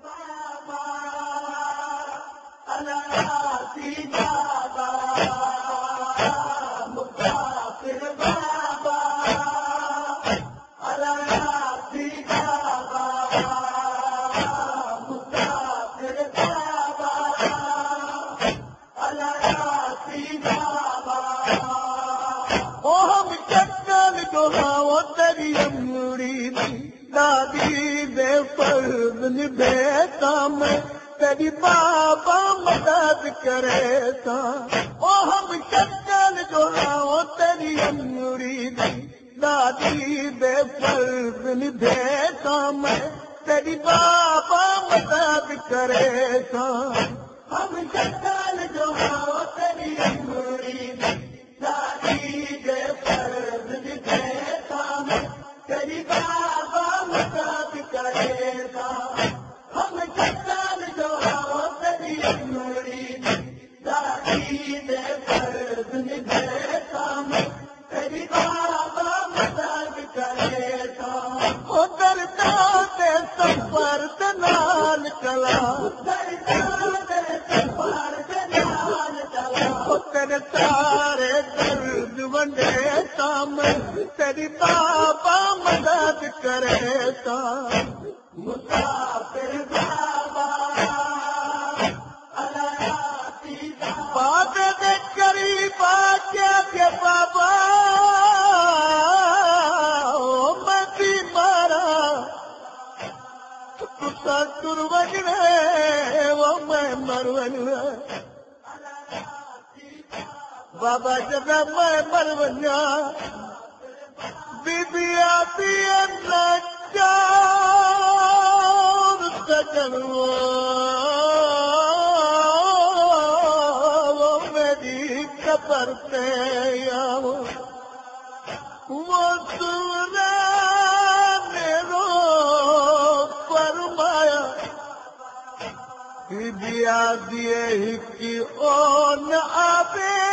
وہ میں تیری بابا مدد کرے تا وہ ہم چکن جو ہاں تیری امری دادی دے فرض نبھیتا میں۔ تیری بابا مدد کرے تا ہم چکن جو ہاں تیری امری دادی بابا مدد کرے تا مسافر بابا بات دے قریب آ کے بابا۔ میں تسا وہ میں مر وجنا بابا جب میں مر وہ میری قبر پہ آؤ۔ وہ سورہ نے رو فرمایا بیا دیے ہی کی اون آبے۔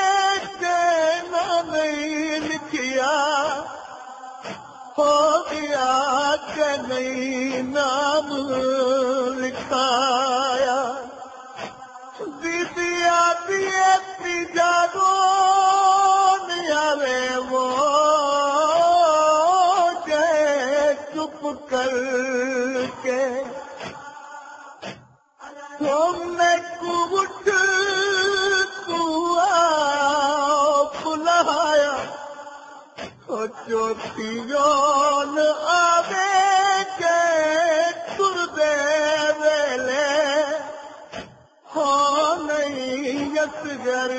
ہو گیا نہیں نام لکھایا۔ دیا دیے پی جاگو چوتیون آوے کے ویلے ہو نہیں یس گر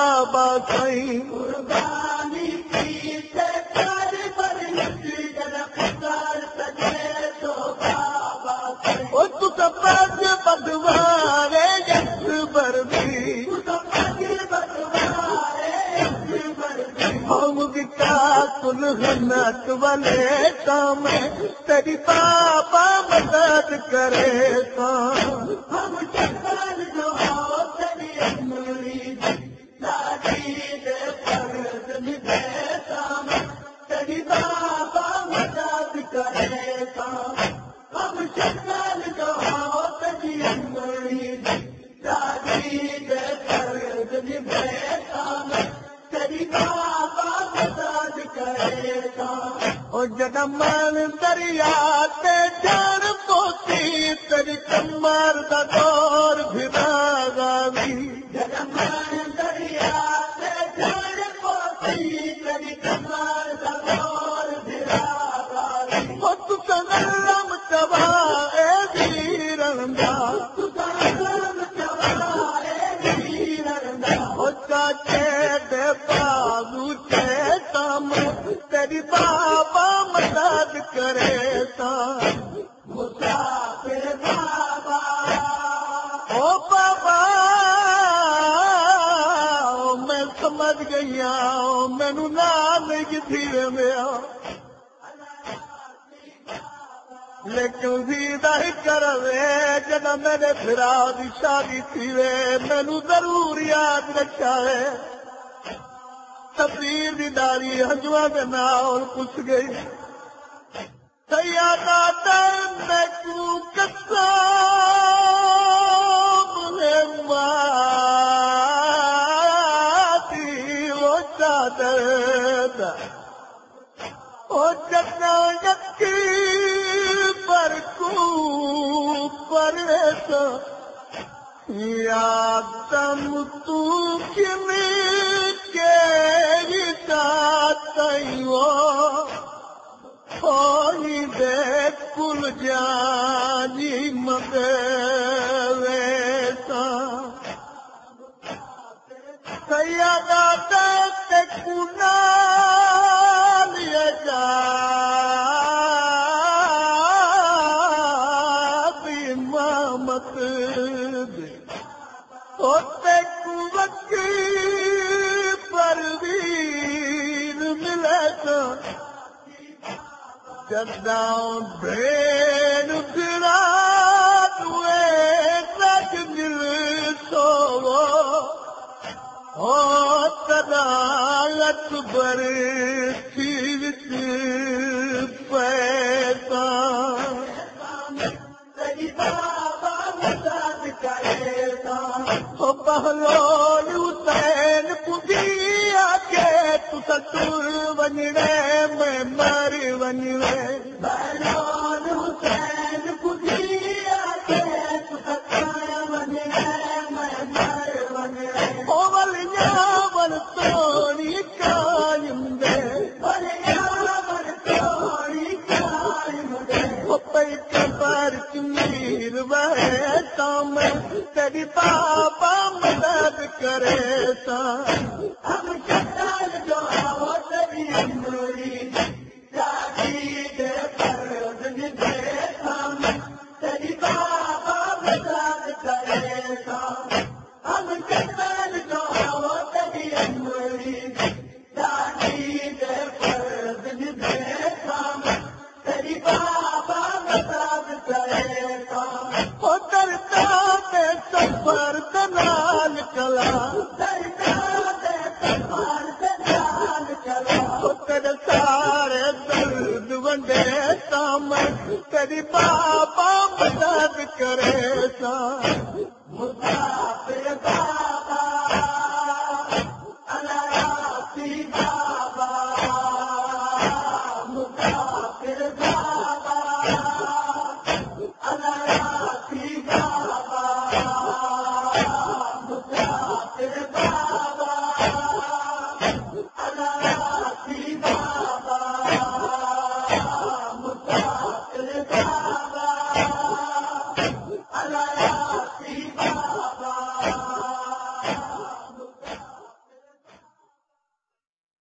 بابا تو ہم بکا سلحنت والے کام تیری بابا مدد کرے تا ہم جنمان دریا تے جان پوتی تیری کمر دا دور بھرا بابا مدد کرے تا۔ بابا میں سمجھ گئی ہاں، ہوں مینو نام کتھی ویا ہاں۔ لیکن زیدہ ہی کروے جدا میں دی شادی تھی وے مینو ضرور یاد رکھا ہے تقریر دی داری ہجوا کے نال پوچھ گئی۔ سیادہ تن میں کسا ملے یا تم تو پانی دے کل جانی مد سیادہ تے کنا ہوتے پر پرویر ملے تو جداؤں بھیڑ پھرا پہلو مدد کرے۔